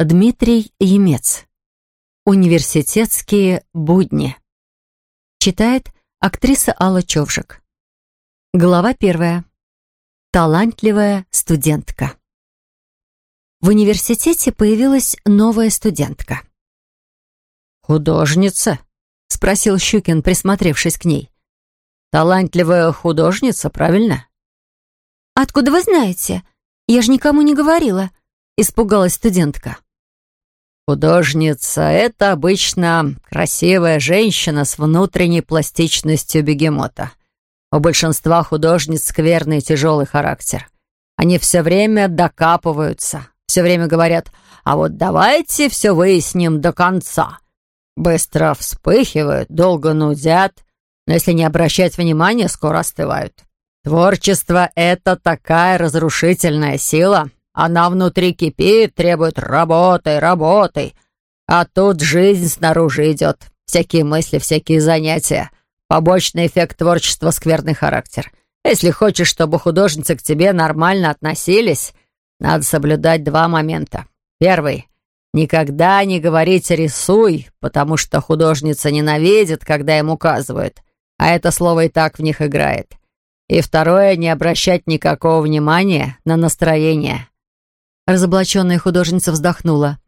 Дмитрий Емец. Университетские будни. Читает актриса Алла Човжик. Глава первая. Талантливая студентка. В университете появилась новая студентка. «Художница?» — спросил Щукин, присмотревшись к ней. «Талантливая художница, правильно?» «Откуда вы знаете? Я же никому не говорила», — испугалась студентка. Художница — это обычно красивая женщина с внутренней пластичностью бегемота. У большинства художниц скверный и тяжелый характер. Они все время докапываются, все время говорят «а вот давайте все выясним до конца». Быстро вспыхивают, долго нудят, но если не обращать внимания, скоро остывают. Творчество — это такая разрушительная сила — она внутри кипит, требует работы, работы. А тут жизнь снаружи идет. Всякие мысли, всякие занятия. Побочный эффект творчества — скверный характер. Если хочешь, чтобы художницы к тебе нормально относились, надо соблюдать два момента. Первый — никогда не говорить «рисуй», потому что художница ненавидит, когда им указывают, а это слово и так в них играет. И второе — не обращать никакого внимания на настроение. Разоблаченная художница вздохнула.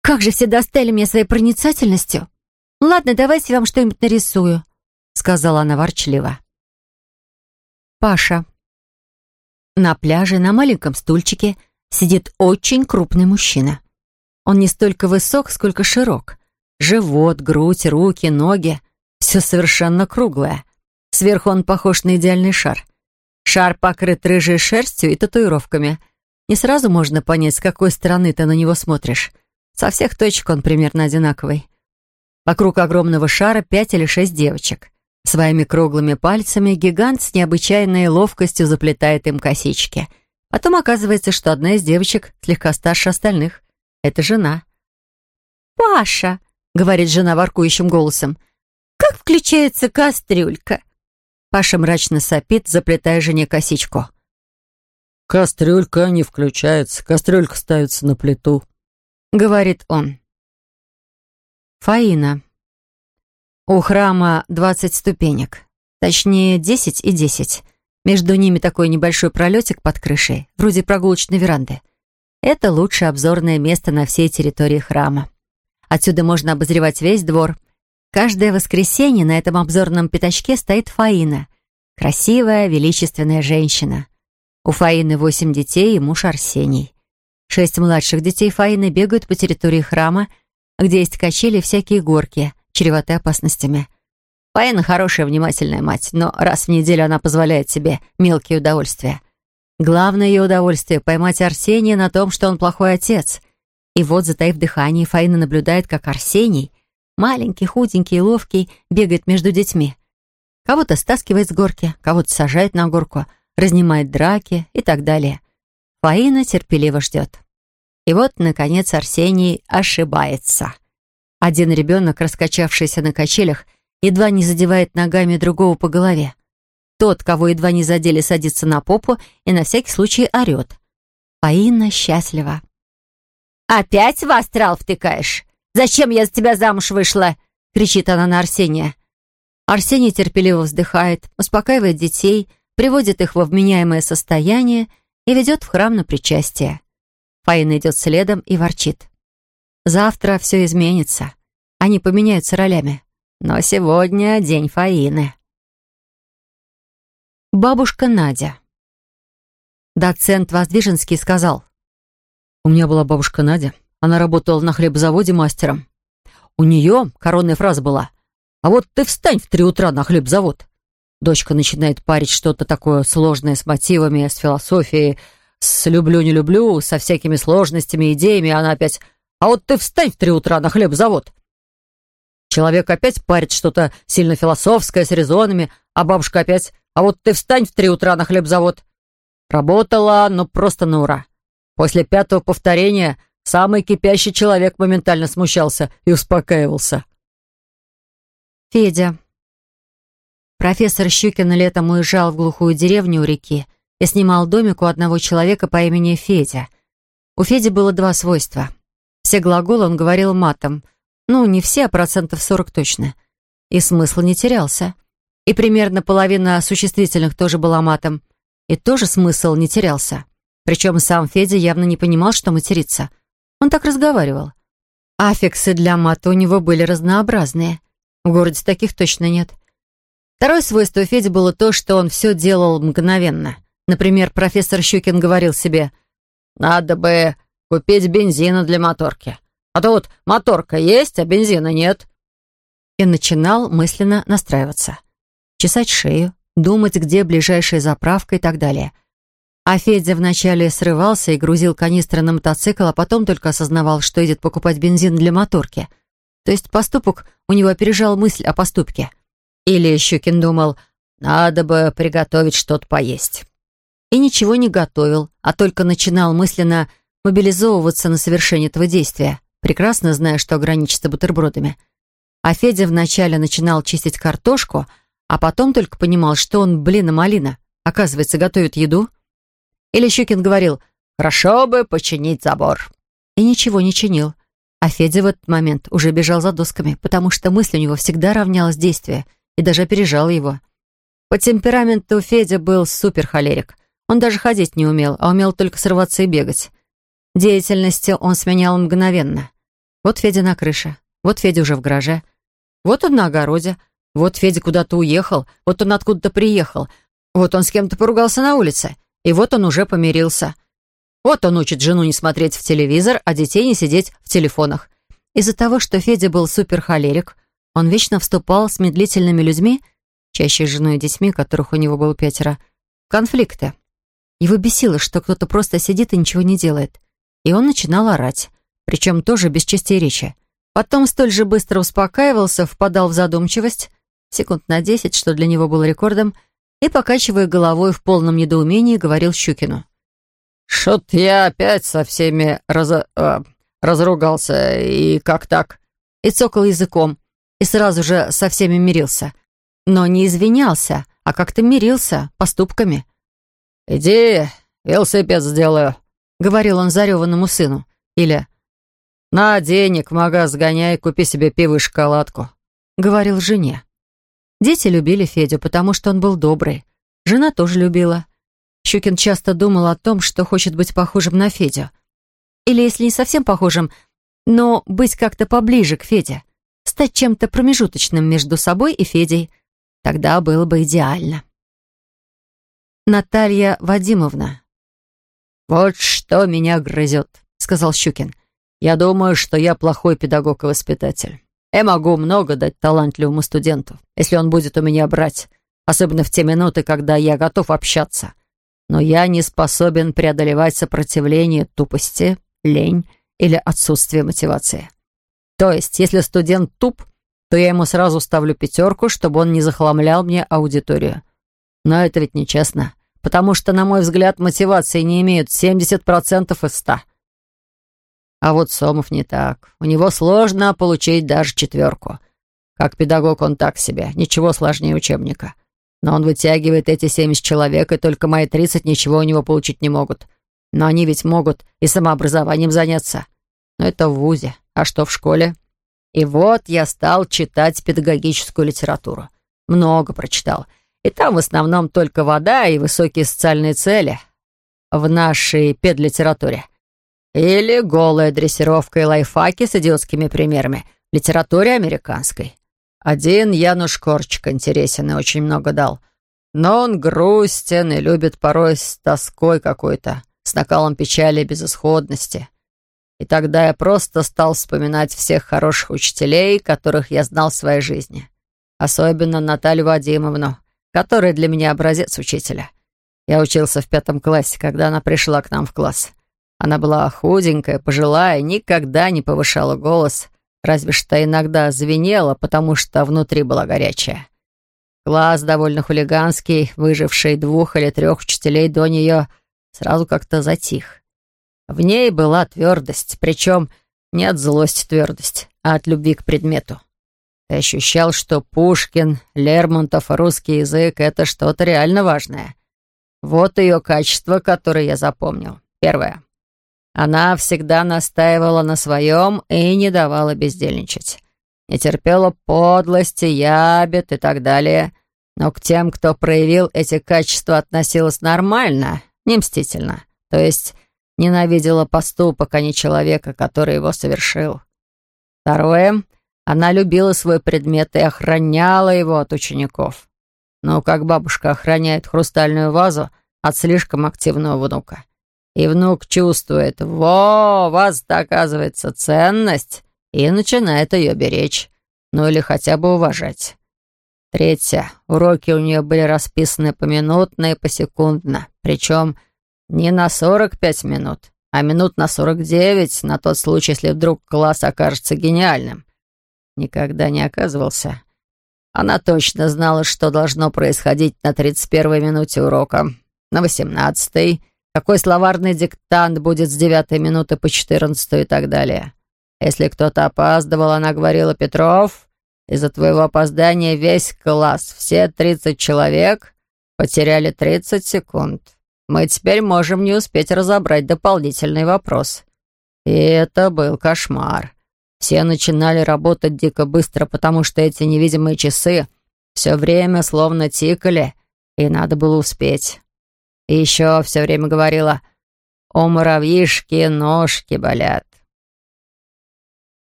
«Как же все достали меня своей проницательностью! Ладно, давайте я вам что-нибудь нарисую», — сказала она ворчливо. Паша. На пляже на маленьком стульчике сидит очень крупный мужчина. Он не столько высок, сколько широк. Живот, грудь, руки, ноги — все совершенно круглое. Сверху он похож на идеальный шар. Шар покрыт рыжей шерстью и татуировками — не сразу можно понять, с какой стороны ты на него смотришь. Со всех точек он примерно одинаковый. Вокруг огромного шара пять или шесть девочек. Своими круглыми пальцами гигант с необычайной ловкостью заплетает им косички. Потом оказывается, что одна из девочек слегка старше остальных. Это жена. «Паша», — говорит жена воркующим голосом, — «как включается кастрюлька?» Паша мрачно сопит, заплетая жене косичку. «Кастрюлька не включается, кастрюлька ставится на плиту», — говорит он. Фаина. У храма двадцать ступенек. Точнее, десять и десять. Между ними такой небольшой пролетик под крышей, вроде прогулочной веранды. Это лучшее обзорное место на всей территории храма. Отсюда можно обозревать весь двор. Каждое воскресенье на этом обзорном пятачке стоит Фаина. Красивая, величественная женщина. У Фаины восемь детей и муж Арсений. Шесть младших детей Фаины бегают по территории храма, где есть качели и всякие горки, чреватые опасностями. Фаина хорошая, внимательная мать, но раз в неделю она позволяет себе мелкие удовольствия. Главное ее удовольствие — поймать Арсения на том, что он плохой отец. И вот, затаив дыхание, Фаина наблюдает, как Арсений, маленький, худенький и ловкий, бегает между детьми. Кого-то стаскивает с горки, кого-то сажает на горку — разнимает драки и так далее. Фаина терпеливо ждет. И вот, наконец, Арсений ошибается. Один ребенок, раскачавшийся на качелях, едва не задевает ногами другого по голове. Тот, кого едва не задели, садится на попу и на всякий случай орет. Фаина счастлива. «Опять в астрал втыкаешь? Зачем я за тебя замуж вышла?» — кричит она на Арсения. Арсений терпеливо вздыхает, успокаивает детей — приводит их во вменяемое состояние и ведет в храм на причастие. Фаина идет следом и ворчит. Завтра все изменится. Они поменяются ролями. Но сегодня день Фаины. Бабушка Надя. Доцент Воздвиженский сказал. «У меня была бабушка Надя. Она работала на хлебзаводе мастером. У нее коронная фраза была «А вот ты встань в три утра на хлебзавод». Дочка начинает парить что-то такое сложное с мотивами, с философией, с «люблю-не люблю», со всякими сложностями, идеями, она опять «А вот ты встань в три утра на хлебзавод». Человек опять парит что-то сильно философское, с резонами, а бабушка опять «А вот ты встань в три утра на хлебзавод». Работала, но просто на ура. После пятого повторения самый кипящий человек моментально смущался и успокаивался. Федя. Профессор Щукин летом уезжал в глухую деревню у реки и снимал домик у одного человека по имени Федя. У Феди было два свойства. Все глаголы он говорил матом. Ну, не все, а процентов сорок точно. И смысл не терялся. И примерно половина существительных тоже была матом. И тоже смысл не терялся. Причем сам Федя явно не понимал, что материться. Он так разговаривал. Аффиксы для мата у него были разнообразные. В городе таких точно нет. Второе свойство Феди было то, что он все делал мгновенно. Например, профессор Щукин говорил себе «Надо бы купить бензина для моторки. А то вот моторка есть, а бензина нет». И начинал мысленно настраиваться. Чесать шею, думать, где ближайшая заправка и так далее. А Федя вначале срывался и грузил канистры на мотоцикл, а потом только осознавал, что идет покупать бензин для моторки. То есть поступок у него опережал мысль о поступке. Или Щукин думал, надо бы приготовить что-то поесть. И ничего не готовил, а только начинал мысленно мобилизовываться на совершение этого действия, прекрасно зная, что ограничится бутербродами. А Федя вначале начинал чистить картошку, а потом только понимал, что он, блин, а малина, оказывается, готовит еду. Или Щукин говорил «Хорошо бы починить забор». И ничего не чинил. А Федя в этот момент уже бежал за досками, потому что мысль у него всегда равнялась действию и даже опережала его. По темпераменту Федя был суперхолерик. Он даже ходить не умел, а умел только срываться и бегать. Деятельности он сменял мгновенно. Вот Федя на крыше, вот Федя уже в гараже, вот он на огороде, вот Федя куда-то уехал, вот он откуда-то приехал, вот он с кем-то поругался на улице, и вот он уже помирился. Вот он учит жену не смотреть в телевизор, а детей не сидеть в телефонах. Из-за того, что Федя был суперхолерик, он вечно вступал с медлительными людьми, чаще с женой и детьми, которых у него было пятеро, в конфликты. Его бесило, что кто-то просто сидит и ничего не делает. И он начинал орать, причем тоже без частей речи. Потом столь же быстро успокаивался, впадал в задумчивость, секунд на десять, что для него было рекордом, и, покачивая головой в полном недоумении, говорил Щукину. «Что-то я опять со всеми раз... Э, разругался, и как так?» И цокал языком, и сразу же со всеми мирился. Но не извинялся, а как-то мирился поступками. «Иди, велосипед сделаю», говорил он зареванному сыну. Или «На денег в магаз сгоняй, купи себе пиво и шоколадку», говорил жене. Дети любили Федю, потому что он был добрый. Жена тоже любила. Щукин часто думал о том, что хочет быть похожим на Федю. Или, если не совсем похожим, но быть как-то поближе к Феде. Стать чем-то промежуточным между собой и Федей. Тогда было бы идеально. Наталья Вадимовна, «Вот что меня грызет», — сказал Щукин. «Я думаю, что я плохой педагог и воспитатель. Я могу много дать талантливому студенту, если он будет у меня брать, особенно в те минуты, когда я готов общаться. Но я не способен преодолевать сопротивление тупости, лень или отсутствие мотивации. То есть, если студент туп, то я ему сразу ставлю пятерку, чтобы он не захламлял мне аудиторию. Но это ведь нечестно потому что, на мой взгляд, мотивации не имеют 70% из 100. А вот Сомов не так. У него сложно получить даже четверку. Как педагог он так себе, ничего сложнее учебника. Но он вытягивает эти 70 человек, и только мои 30 ничего у него получить не могут. Но они ведь могут и самообразованием заняться. Но это в ВУЗе. А что в школе? И вот я стал читать педагогическую литературу. Много прочитал. И там в основном только вода и высокие социальные цели в нашей педлитературе. Или голая дрессировка и лайфхаки с идиотскими примерами в литературе американской. Один Януш Корчик интересен и очень много дал. Но он грустен и любит порой с тоской какой-то, с накалом печали и безысходности. И тогда я просто стал вспоминать всех хороших учителей, которых я знал в своей жизни. Особенно Наталью Вадимовну, которая для меня образец учителя. Я учился в пятом классе, когда она пришла к нам в класс. Она была худенькая, пожилая, никогда не повышала голос, разве что иногда звенела, потому что внутри была горячая. Класс довольно хулиганский, выживший двух или трех учителей до нее, сразу как-то затих. В ней была твердость, причем не от злости твердость, а от любви к предмету. Ты ощущал, что Пушкин, Лермонтов, русский язык — это что-то реально важное. Вот ее качество, которое я запомнил. Первое. Она всегда настаивала на своем и не давала бездельничать. Не терпела подлости, ябед и так далее. Но к тем, кто проявил эти качества, относилась нормально, не мстительно. То есть ненавидела поступок, а не человека, который его совершил. Второе. Она любила свой предмет и охраняла его от учеников. Ну, как бабушка охраняет хрустальную вазу от слишком активного внука. И внук чувствует, во, вас оказывается ценность, и начинает ее беречь, ну или хотя бы уважать. Третье. Уроки у нее были расписаны поминутно и посекундно, причем не на 45 минут, а минут на 49, на тот случай, если вдруг класс окажется гениальным. Никогда не оказывался. Она точно знала, что должно происходить на 31-й минуте урока, на 18-й, какой словарный диктант будет с девятой минуты по четырнадцатую и так далее. Если кто-то опаздывал, она говорила, «Петров, из-за твоего опоздания весь класс, все тридцать человек, потеряли тридцать секунд. Мы теперь можем не успеть разобрать дополнительный вопрос». И это был кошмар. Все начинали работать дико быстро, потому что эти невидимые часы все время словно тикали, и надо было успеть. И еще все время говорила «У муравьишки ножки болят».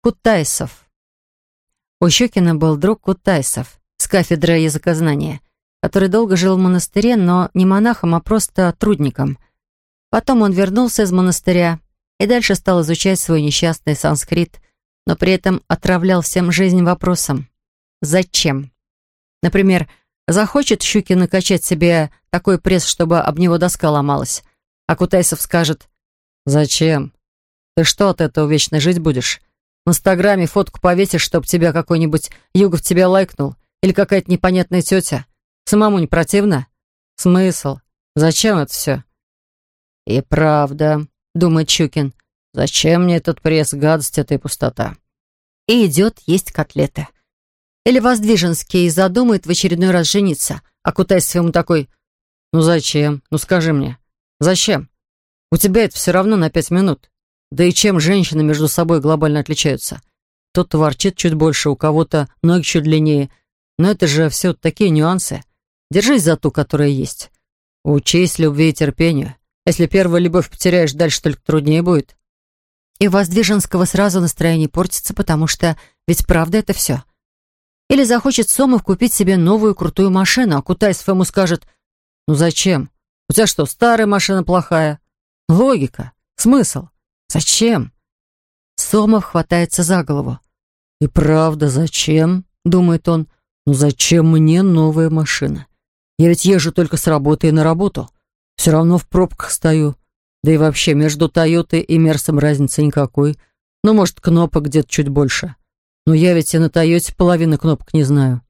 Кутайсов. У Щекина был друг Кутайсов с кафедры языкознания, который долго жил в монастыре, но не монахом, а просто трудником. Потом он вернулся из монастыря и дальше стал изучать свой несчастный санскрит, но при этом отравлял всем жизнь вопросом «Зачем?». Например, Захочет Щукин накачать себе такой пресс, чтобы об него доска ломалась. А Кутайсов скажет «Зачем? Ты что от этого вечно жить будешь? В Инстаграме фотку повесишь, чтоб тебя какой-нибудь Югов тебя лайкнул? Или какая-то непонятная тетя? Самому не противно? Смысл? Зачем это все?» «И правда», — думает Щукин, «зачем мне этот пресс, гадость эта и пустота?» И идет есть котлеты. Или Воздвиженский задумает в очередной раз жениться, а Кутайсов ему такой «Ну зачем? Ну скажи мне, зачем? У тебя это все равно на пять минут. Да и чем женщины между собой глобально отличаются? Кто-то ворчит чуть больше, у кого-то ноги чуть длиннее. Но это же все такие нюансы. Держись за ту, которая есть. Учись любви и терпению. Если первую любовь потеряешь, дальше только труднее будет. И у Воздвиженского сразу настроение портится, потому что ведь правда это все. Или захочет Сомов купить себе новую крутую машину, а Кутайсов ему скажет, «Ну зачем? У тебя что, старая машина плохая?» Логика, смысл. Зачем? Сомов хватается за голову. «И правда, зачем?» — думает он. «Ну зачем мне новая машина? Я ведь езжу только с работы и на работу. Все равно в пробках стою. Да и вообще, между Тойотой и Мерсом разницы никакой. Ну, может, кнопок где-то чуть больше. Но я ведь и на Тойоте половины кнопок не знаю.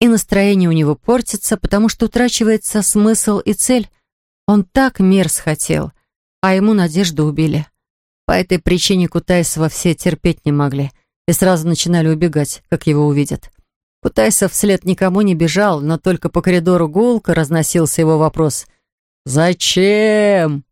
И настроение у него портится, потому что утрачивается смысл и цель. Он так мерз хотел, а ему надежду убили. По этой причине Кутайсова все терпеть не могли и сразу начинали убегать, как его увидят. Кутайсов вслед никому не бежал, но только по коридору гулко разносился его вопрос «Зачем?».